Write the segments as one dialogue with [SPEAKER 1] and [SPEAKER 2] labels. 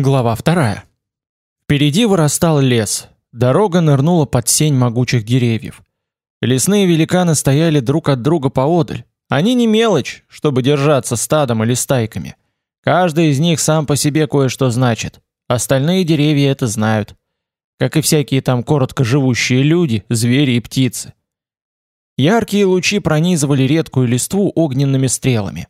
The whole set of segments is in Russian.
[SPEAKER 1] Глава вторая. Впереди вырастал лес. Дорога нырнула под сень могучих деревьев. Лесные великаны стояли друг от друга поодаль. Они не мелочь, чтобы держаться стадом или стайками. Каждый из них сам по себе кое-что значит. Остальные деревья это знают. Как и всякие там коротко живущие люди, звери и птицы. Яркие лучи пронизывали редкую листву огненными стрелами.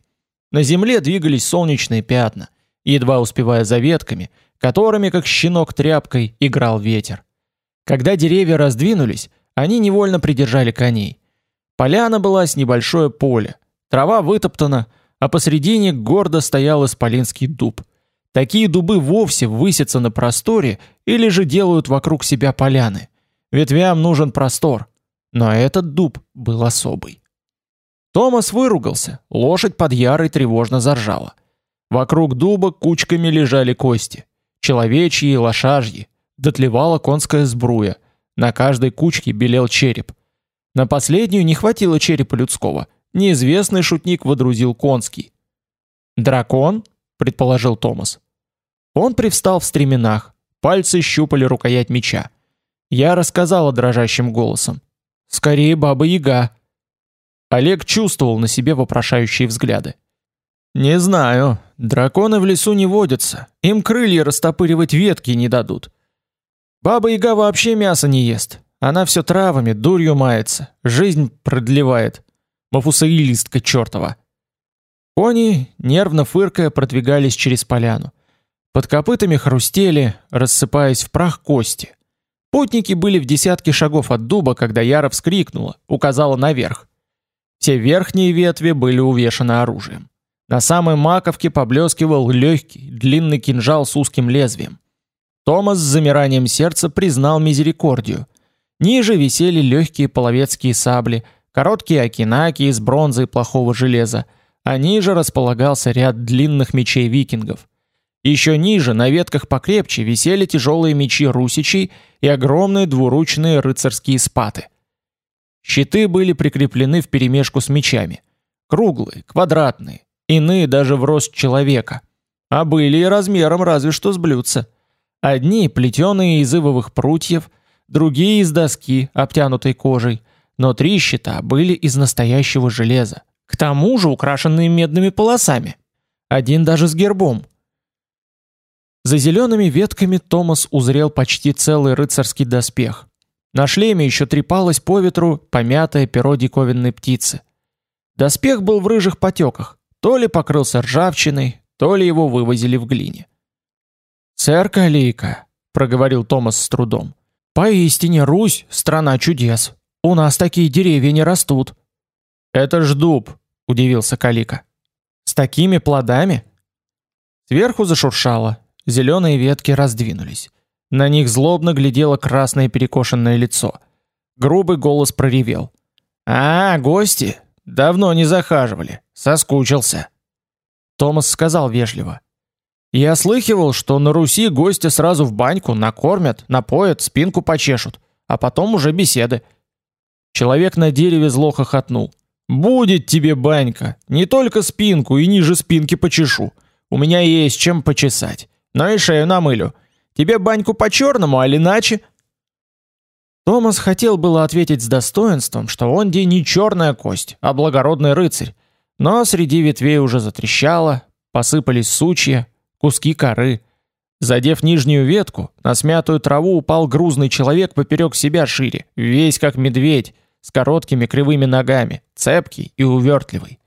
[SPEAKER 1] На земле двигались солнечные пятна – едва успевая за ветками, которыми, как щенок тряпкой, играл ветер. Когда деревья раздвинулись, они невольно придержали коней. Поляна была с небольшое поле, трава вытоптана, а посредине гордо стоял исполинский дуб. Такие дубы вовсе высятся на просторе или же делают вокруг себя поляны. Ветвям нужен простор, но этот дуб был особый. Томас выругался, лошадь под ярой тревожно заржала. Вокруг дуба кучками лежали кости. Человечьи и лошажьи. Дотлевала конская сбруя. На каждой кучке белел череп. На последнюю не хватило черепа людского. Неизвестный шутник водрузил конский. «Дракон?» — предположил Томас. Он привстал в стременах. Пальцы щупали рукоять меча. Я рассказала дрожащим голосом. «Скорее Баба-Яга!» Олег чувствовал на себе вопрошающие взгляды. Не знаю. Драконы в лесу не водятся. Им крылья растопыривать ветки не дадут. Баба-яга вообще мясо не ест. Она все травами, дурью мается, жизнь продлевает. Мафусаилистка чертова. Кони, нервно фыркая, продвигались через поляну. Под копытами хрустели, рассыпаясь в прах кости. Путники были в десятке шагов от дуба, когда Яра вскрикнула, указала наверх. Все верхние ветви были увешаны оружием. На самой маковке поблескивал легкий, длинный кинжал с узким лезвием. Томас с замиранием сердца признал мизерикордию. Ниже висели легкие половецкие сабли, короткие акинаки из бронзы и плохого железа, а ниже располагался ряд длинных мечей викингов. Еще ниже, на ветках покрепче, висели тяжелые мечи русичей и огромные двуручные рыцарские спаты. Щиты были прикреплены вперемешку с мечами. Круглые, квадратные, иные даже в рост человека, а были и размером разве что с блюдца. Одни плетеные из ивовых прутьев, другие из доски, обтянутой кожей, но три щита были из настоящего железа, к тому же украшенные медными полосами. Один даже с гербом. За зелеными ветками Томас узрел почти целый рыцарский доспех. На шлеме еще трепалось по ветру помятое перо диковинной птицы. Доспех был в рыжих потеках, то ли покрылся ржавчиной, то ли его вывозили в глине. «Сэр Калейка», — проговорил Томас с трудом, — «поистине Русь — страна чудес. У нас такие деревья не растут». «Это ж дуб», — удивился Калика. «С такими плодами?» Сверху зашуршало, зеленые ветки раздвинулись. На них злобно глядело красное перекошенное лицо. Грубый голос проревел. «А, гости! Давно не захаживали. Соскучился. Томас сказал вежливо: "Я слыхивал, что на Руси гостя сразу в баньку накормят, напоят, спинку почешут, а потом уже беседы". Человек на дереве зло хохотнул. "Будет тебе банька, не только спинку и ниже спинки почешу. У меня есть чем почесать, но и шею намылю. Тебе баньку по черному, а иначе?" Томас хотел было ответить с достоинством, что он де не черная кость, а благородный рыцарь, но среди ветвей уже затрещало, посыпались сучья, куски коры. Задев нижнюю ветку, на смятую траву упал грузный человек поперек себя шире, весь как медведь, с короткими кривыми ногами, цепкий и увертливый.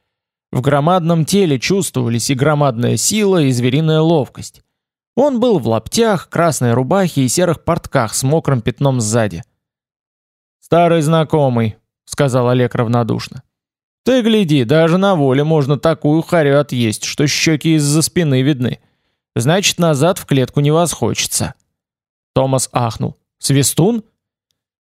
[SPEAKER 1] В громадном теле чувствовались и громадная сила, и звериная ловкость. Он был в лаптях, красной рубахе и серых портках с мокрым пятном сзади. «Старый знакомый», — сказал Олег равнодушно. Ты гляди, даже на воле можно такую харю отъесть, что щеки из-за спины видны. Значит, назад в клетку не восхочется. Томас ахнул. Свистун?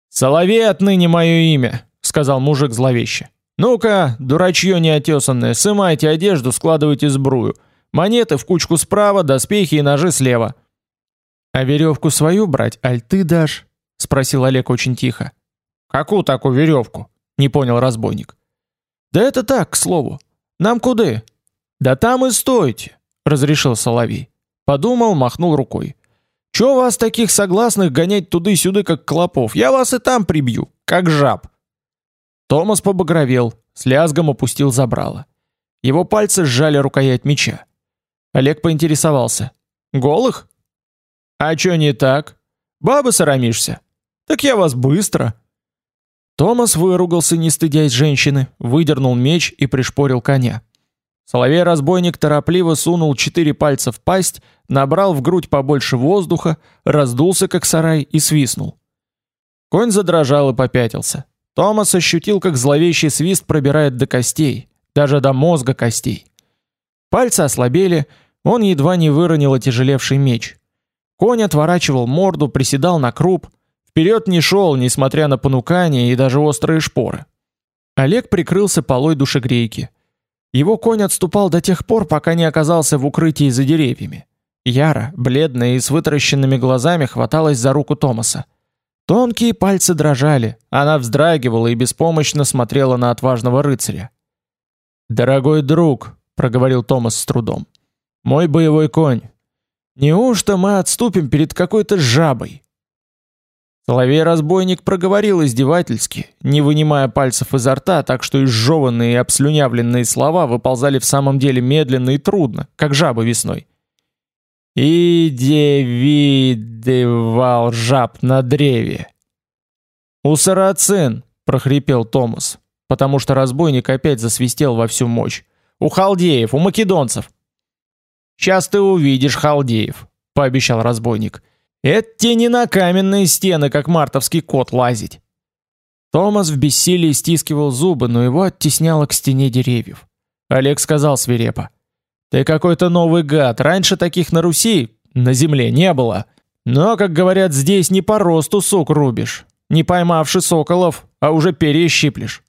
[SPEAKER 1] Соловей отныне мое имя, сказал мужик зловеще. Ну-ка, дурачье неотесанное, сымайте одежду, складывайте сбрую. Монеты в кучку справа, доспехи и ножи слева. А веревку свою брать, аль ты дашь? спросил Олег очень тихо. Какую такую веревку? Не понял разбойник. Да это так, к слову. Нам куда? Да там и стойте, разрешил Соловей. Подумал, махнул рукой. Чё вас таких согласных гонять туды-сюды, как клопов? Я вас и там прибью, как жаб. Томас побагровел, с лязгом опустил забрало. Его пальцы сжали рукоять меча. Олег поинтересовался: "Голых? А чё не так? Бабы сарамишься? Так я вас быстро". Томас выругался, не стыдясь женщины, выдернул меч и пришпорил коня. Соловей-разбойник торопливо сунул четыре пальца в пасть, набрал в грудь побольше воздуха, раздулся как сарай и свистнул. Конь задрожал и попятился. Томас ощутил, как зловещий свист пробирает до костей, даже до мозга костей. Пальцы ослабели, он едва не выронил отяжелевший меч. Конь отворачивал морду, приседал на круп, вперед не шел, несмотря на понукание и даже острые шпоры. Олег прикрылся полой душегрейки. Его конь отступал до тех пор, пока не оказался в укрытии за деревьями. Яра, бледная и с вытаращенными глазами, хваталась за руку Томаса. Тонкие пальцы дрожали, она вздрагивала и беспомощно смотрела на отважного рыцаря. "Дорогой друг", проговорил Томас с трудом. "Мой боевой конь. Неужто мы отступим перед какой-то жабой?" Соловей-разбойник проговорил издевательски, не вынимая пальцев изо рта, так что изжеванные и обслюнявленные слова выползали в самом деле медленно и трудно, как жаба весной. «Иди видывал жаб на древе». «У сарацин!» — прохрипел Томас, потому что разбойник опять засвистел во всю мощь. «У халдеев, у македонцев!» «Сейчас ты увидишь халдеев», — пообещал разбойник. Это не на каменные стены, как мартовский кот, лазить. Томас в бессилии стискивал зубы, но его оттесняло к стене деревьев. Олег сказал свирепо: "Ты какой-то новый гад. Раньше таких на Руси, на земле не было. Но, как говорят, здесь не по росту сук рубишь, не поймавши соколов, а уже перья щиплешь".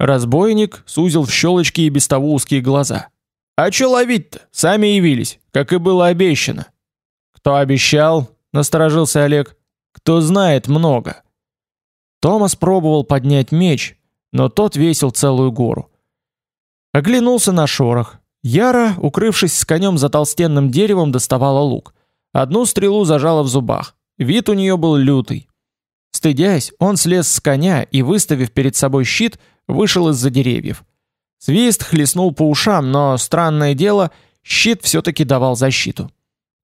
[SPEAKER 1] Разбойник сузил в щелочки и без того узкие глаза. А что ловить-то? Сами явились, как и было обещано. Кто обещал? Насторожился Олег. Кто знает много. Томас пробовал поднять меч, но тот весил целую гору. Оглянулся на шорох. Яра, укрывшись с конем за толстенным деревом, доставала лук. Одну стрелу зажала в зубах. Вид у нее был лютый. Стыдясь, он слез с коня и, выставив перед собой щит, вышел из-за деревьев. Свист хлестнул по ушам, но странное дело, щит все таки давал защиту.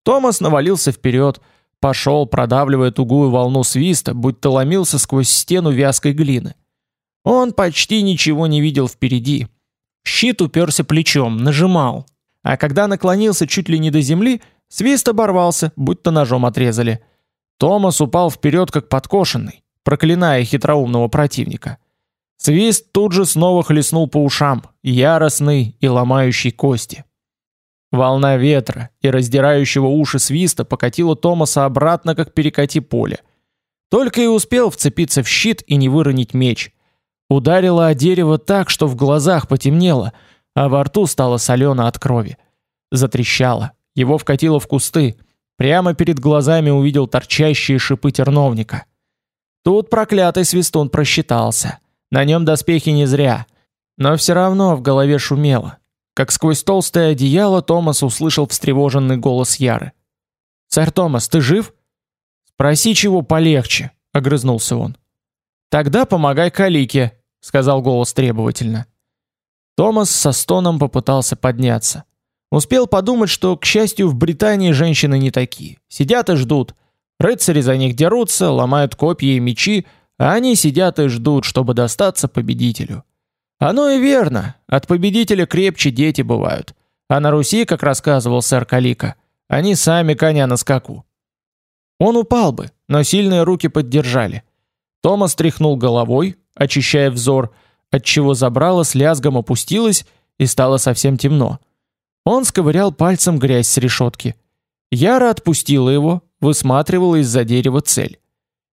[SPEAKER 1] Томас навалился вперед, пошел, продавливая тугую волну свиста, будто ломился сквозь стену вязкой глины. Он почти ничего не видел впереди. Щит уперся плечом, нажимал. А когда наклонился чуть ли не до земли, свист оборвался, будто ножом отрезали. Томас упал вперед, как подкошенный, проклиная хитроумного противника. Свист тут же снова хлестнул по ушам, яростный и ломающий кости. Волна ветра и раздирающего уши свиста покатила Томаса обратно, как перекати поле. Только и успел вцепиться в щит и не выронить меч. Ударило о дерево так, что в глазах потемнело, а во рту стало солено от крови. Затрещало, его вкатило в кусты. Прямо перед глазами увидел торчащие шипы терновника. Тут проклятый свистун просчитался. На нем доспехи не зря, но все равно в голове шумело. Как сквозь толстое одеяло Томас услышал встревоженный голос Яры. «Сэр Томас, ты жив?» «Спроси чего полегче», — огрызнулся он. «Тогда помогай Калике», — сказал голос требовательно. Томас со стоном попытался подняться. Успел подумать, что, к счастью, в Британии женщины не такие. Сидят и ждут. Рыцари за них дерутся, ломают копья и мечи, а они сидят и ждут, чтобы достаться победителю. Оно и верно. От победителя крепче дети бывают. А на Руси, как рассказывал сэр Калика, они сами коня на скаку. Он упал бы, но сильные руки поддержали. Томас тряхнул головой, очищая взор, отчего забрало с лязгом опустилось и стало совсем темно. Он сковырял пальцем грязь с решетки. Яра отпустила его, высматривала из-за дерева цель.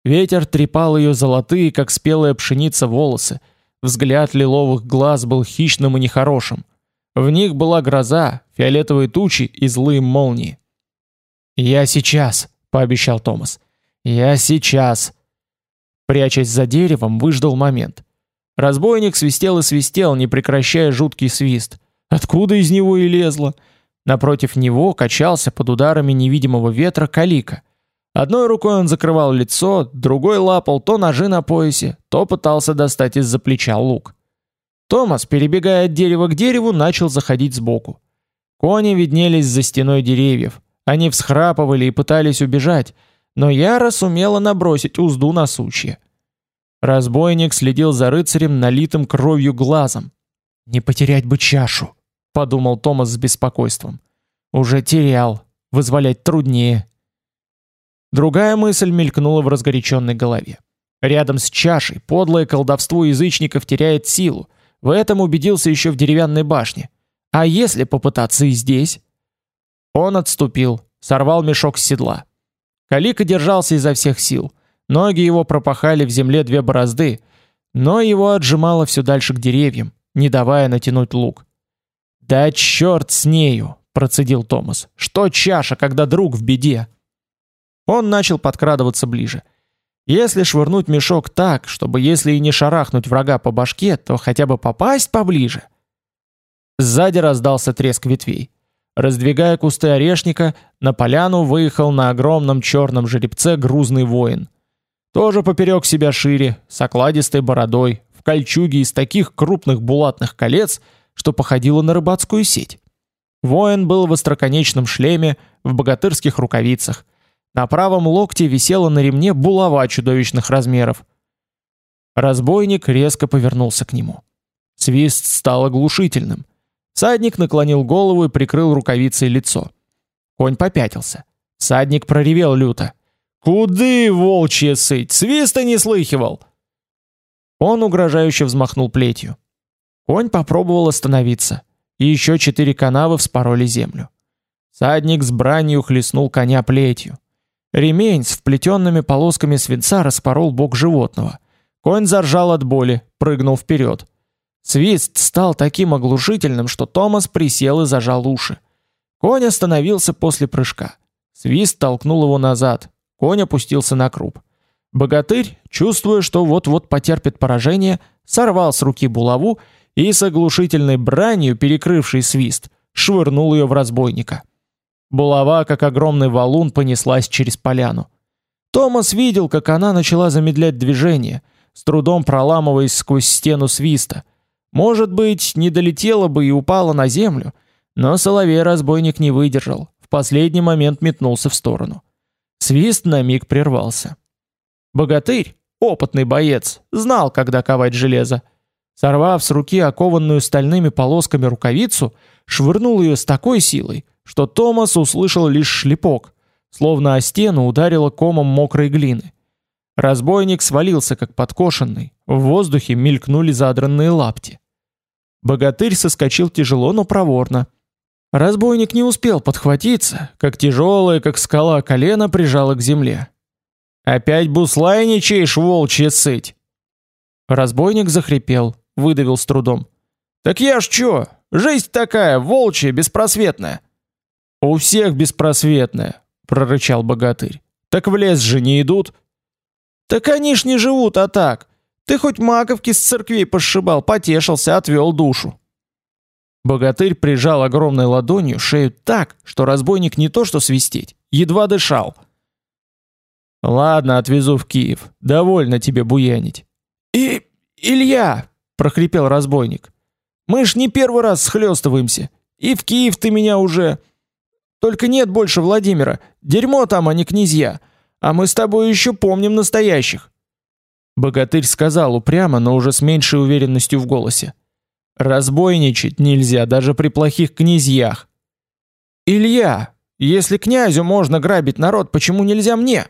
[SPEAKER 1] Ветер трепал ее золотые, как спелая пшеница, волосы, Взгляд лиловых глаз был хищным и нехорошим. В них была гроза, фиолетовые тучи и злые молнии. "Я сейчас", пообещал Томас. "Я сейчас". Прячась за деревом, выждал момент. Разбойник свистел и свистел, не прекращая жуткий свист. Откуда из него и лезло? Напротив него качался под ударами невидимого ветра Калика. Одной рукой он закрывал лицо, другой лапал то ножи на поясе, то пытался достать из-за плеча лук. Томас, перебегая от дерева к дереву, начал заходить сбоку. Кони виднелись за стеной деревьев. Они всхрапывали и пытались убежать, но Яра сумела набросить узду на сучья. Разбойник следил за рыцарем налитым кровью глазом. «Не потерять бы чашу», — подумал Томас с беспокойством. «Уже терял. Вызволять труднее». Другая мысль мелькнула в разгоряченной голове. Рядом с чашей подлое колдовство язычников теряет силу. В этом убедился еще в деревянной башне. А если попытаться и здесь? Он отступил, сорвал мешок с седла. Калика держался изо всех сил. Ноги его пропахали в земле две борозды, но его отжимало все дальше к деревьям, не давая натянуть лук. «Да черт с нею!» – процедил Томас. «Что чаша, когда друг в беде?» Он начал подкрадываться ближе. Если швырнуть мешок так, чтобы если и не шарахнуть врага по башке, то хотя бы попасть поближе. Сзади раздался треск ветвей. Раздвигая кусты орешника, на поляну выехал на огромном черном жеребце грузный воин. Тоже поперек себя шире, с окладистой бородой, в кольчуге из таких крупных булатных колец, что походило на рыбацкую сеть. Воин был в остроконечном шлеме, в богатырских рукавицах. На правом локте висела на ремне булава чудовищных размеров. Разбойник резко повернулся к нему. Свист стал оглушительным. Садник наклонил голову и прикрыл рукавицей лицо. Конь попятился. Садник проревел люто: "Куды, волчья сыть, свиста не слыхивал!" Он угрожающе взмахнул плетью. Конь попробовал остановиться, и еще четыре канавы вспороли землю. Садник с бранью хлестнул коня плетью. Ремень с вплетенными полосками свинца распорол бок животного. Конь заржал от боли, прыгнул вперед. Свист стал таким оглушительным, что Томас присел и зажал уши. Конь остановился после прыжка. Свист толкнул его назад. Конь опустился на круп. Богатырь, чувствуя, что вот-вот потерпит поражение, сорвал с руки булаву и с оглушительной бранью, перекрывшей свист, швырнул ее в разбойника. Булава, как огромный валун, понеслась через поляну. Томас видел, как она начала замедлять движение, с трудом проламываясь сквозь стену свиста. Может быть, не долетела бы и упала на землю, но соловей-разбойник не выдержал, в последний момент метнулся в сторону. Свист на миг прервался. Богатырь, опытный боец, знал, когда ковать железо. Сорвав с руки окованную стальными полосками рукавицу, швырнул ее с такой силой, что Томас услышал лишь шлепок, словно о стену ударило комом мокрой глины. Разбойник свалился как подкошенный, в воздухе мелькнули задранные лапти. Богатырь соскочил тяжело, но проворно. Разбойник не успел подхватиться, как тяжелое, как скала колено прижало к земле. «Опять буслайничаешь, волчья сыть!» Разбойник захрипел, выдавил с трудом. «Так я ж чё? Жизнь такая, волчья, беспросветная!» «У всех беспросветная», — прорычал богатырь. «Так в лес же не идут?» «Так они ж не живут, а так. Ты хоть маковки с церквей пошибал, потешился, отвел душу». Богатырь прижал огромной ладонью шею так, что разбойник не то что свистеть, едва дышал. «Ладно, отвезу в Киев. Довольно тебе буянить». «И... Илья!» — прохрипел разбойник. «Мы ж не первый раз схлестываемся. И в Киев ты меня уже...» Только нет больше Владимира. Дерьмо там, а не князья. А мы с тобой еще помним настоящих. Богатырь сказал упрямо, но уже с меньшей уверенностью в голосе. Разбойничать нельзя даже при плохих князьях. Илья, если князю можно грабить народ, почему нельзя мне?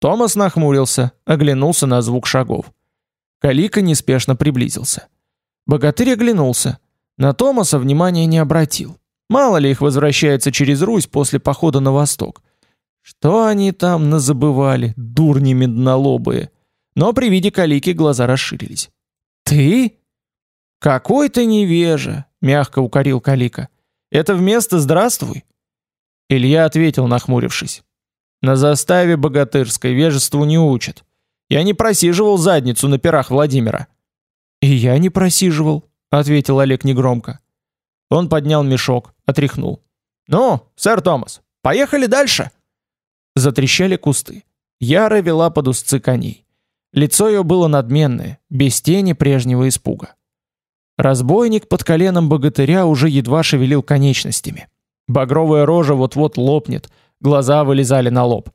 [SPEAKER 1] Томас нахмурился, оглянулся на звук шагов. Калика неспешно приблизился. Богатырь оглянулся. На Томаса внимания не обратил. Мало ли их возвращается через Русь после похода на восток. Что они там назабывали, дурни меднолобые. Но при виде Калики глаза расширились. Ты? Какой ты невежа, мягко укорил Калика. Это вместо здравствуй. Илья ответил, нахмурившись. На заставе богатырской вежеству не учат. Я не просиживал задницу на пирах Владимира. И я не просиживал, ответил Олег негромко. Он поднял мешок, отряхнул. «Ну, сэр Томас, поехали дальше!» Затрещали кусты. Яра вела под узцы коней. Лицо ее было надменное, без тени прежнего испуга. Разбойник под коленом богатыря уже едва шевелил конечностями. Багровая рожа вот-вот лопнет, глаза вылезали на лоб.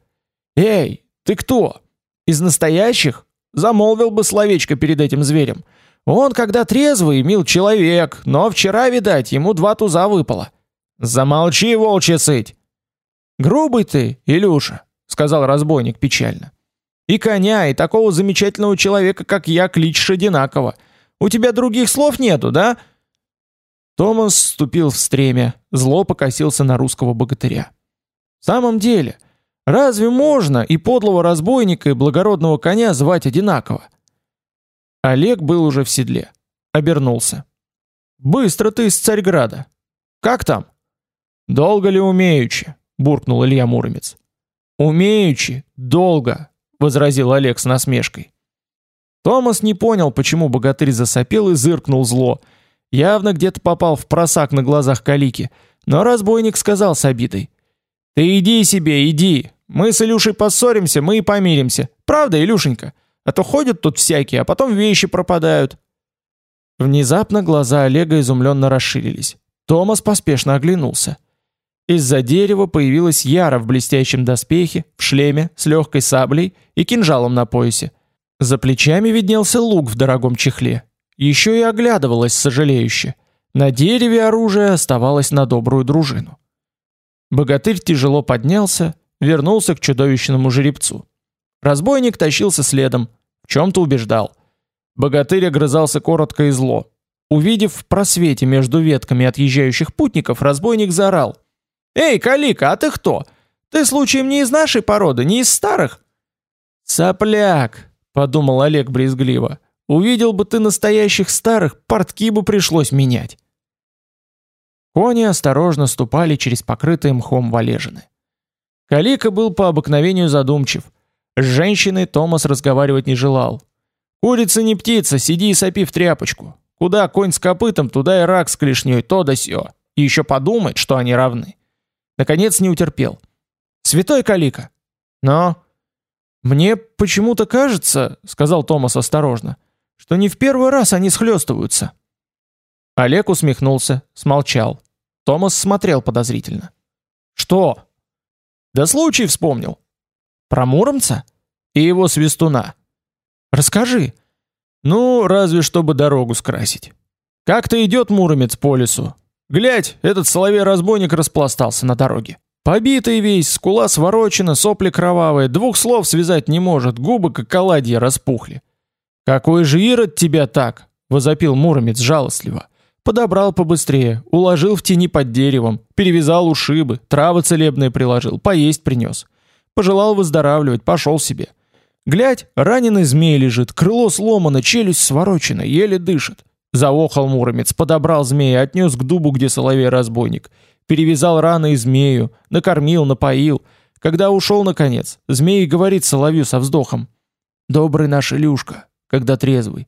[SPEAKER 1] «Эй, ты кто? Из настоящих?» Замолвил бы словечко перед этим зверем. Он, когда трезвый, мил человек, но вчера, видать, ему два туза выпало. Замолчи, волчья сыть. Грубый ты, Илюша, сказал разбойник печально. И коня, и такого замечательного человека, как я, кличешь одинаково. У тебя других слов нету, да? Томас вступил в стремя, зло покосился на русского богатыря. В самом деле, разве можно и подлого разбойника, и благородного коня звать одинаково? Олег был уже в седле, обернулся. Быстро ты из Царьграда. Как там? Долго ли умеючи? буркнул Илья Муромец. Умеючи, долго, возразил Олег с насмешкой. Томас не понял, почему богатырь засопел и зыркнул зло. Явно где-то попал в просак на глазах Калики, но разбойник сказал с обидой: "Ты иди себе, иди. Мы с Илюшей поссоримся, мы и помиримся. Правда, Илюшенька? А то ходят тут всякие, а потом вещи пропадают". Внезапно глаза Олега изумленно расширились. Томас поспешно оглянулся. Из-за дерева появилась Яра в блестящем доспехе, в шлеме, с легкой саблей и кинжалом на поясе. За плечами виднелся лук в дорогом чехле. Еще и оглядывалась сожалеюще. На дереве оружие оставалось на добрую дружину. Богатырь тяжело поднялся, вернулся к чудовищному жеребцу. Разбойник тащился следом, в чем-то убеждал. Богатырь огрызался коротко и зло. Увидев в просвете между ветками отъезжающих путников, разбойник заорал: Эй, Калика, а ты кто? Ты случаем не из нашей породы, не из старых? Сопляк, подумал Олег брезгливо. Увидел бы ты настоящих старых, портки бы пришлось менять. Кони осторожно ступали через покрытые мхом валежины. Калика был по обыкновению задумчив. С женщиной Томас разговаривать не желал. Курица не птица, сиди и сопи в тряпочку. Куда конь с копытом, туда и рак с клешней, то да сё. И еще подумает, что они равны. Наконец не утерпел. Святой Калика. Но мне почему-то кажется, сказал Томас осторожно, что не в первый раз они схлестываются. Олег усмехнулся, смолчал. Томас смотрел подозрительно. Что? Да случай вспомнил. Про Муромца и его свистуна. Расскажи. Ну, разве чтобы дорогу скрасить. Как-то идет Муромец по лесу, Глядь, этот соловей-разбойник распластался на дороге. Побитый весь, скула сворочена, сопли кровавые, двух слов связать не может, губы как оладьи распухли. Какой же ирод тебя так? возопил Муромец жалостливо. Подобрал побыстрее, уложил в тени под деревом, перевязал ушибы, травы целебные приложил, поесть принес. Пожелал выздоравливать, пошел себе. Глядь, раненый змей лежит, крыло сломано, челюсть сворочена, еле дышит. Заохал Муромец, подобрал змея, отнес к дубу, где соловей-разбойник. Перевязал раны и змею, накормил, напоил. Когда ушел наконец, змей говорит соловью со вздохом. «Добрый наш Илюшка, когда трезвый.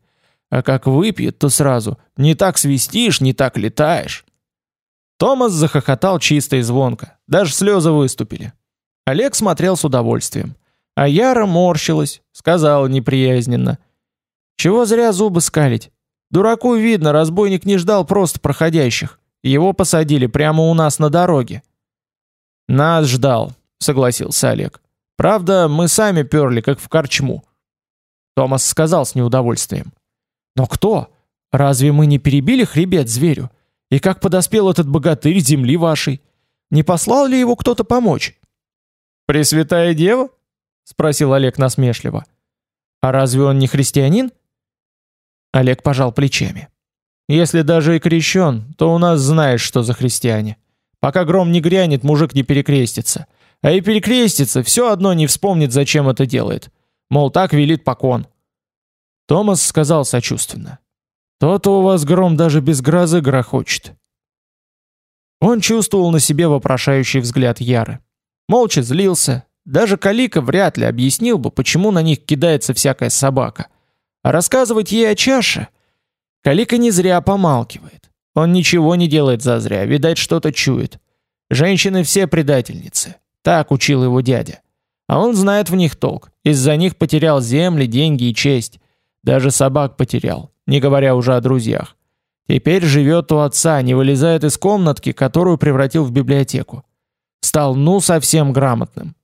[SPEAKER 1] А как выпьет, то сразу не так свистишь, не так летаешь». Томас захохотал чисто и звонко, даже слезы выступили. Олег смотрел с удовольствием. А Яра морщилась, сказала неприязненно. «Чего зря зубы скалить? Дураку видно, разбойник не ждал просто проходящих. Его посадили прямо у нас на дороге. Нас ждал, согласился Олег. Правда, мы сами перли, как в корчму. Томас сказал с неудовольствием. Но кто? Разве мы не перебили хребет зверю? И как подоспел этот богатырь земли вашей? Не послал ли его кто-то помочь? Пресвятая Дева? спросил Олег насмешливо. А разве он не христианин? Олег пожал плечами. Если даже и крещен, то у нас знаешь, что за христиане. Пока гром не грянет, мужик не перекрестится. А и перекрестится, все одно не вспомнит, зачем это делает. Мол, так велит покон. Томас сказал сочувственно. То-то у вас гром даже без грозы грохочет. Он чувствовал на себе вопрошающий взгляд Яры. Молча злился. Даже Калика вряд ли объяснил бы, почему на них кидается всякая собака. А рассказывать ей о чаше Калика не зря помалкивает. Он ничего не делает зазря, видать, что-то чует. Женщины все предательницы. Так учил его дядя. А он знает в них толк. Из-за них потерял земли, деньги и честь. Даже собак потерял, не говоря уже о друзьях. Теперь живет у отца, не вылезает из комнатки, которую превратил в библиотеку. Стал ну совсем грамотным.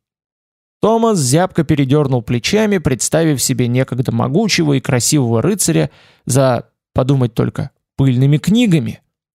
[SPEAKER 1] Томас зябко передернул плечами, представив себе некогда могучего и красивого рыцаря за, подумать только, пыльными книгами.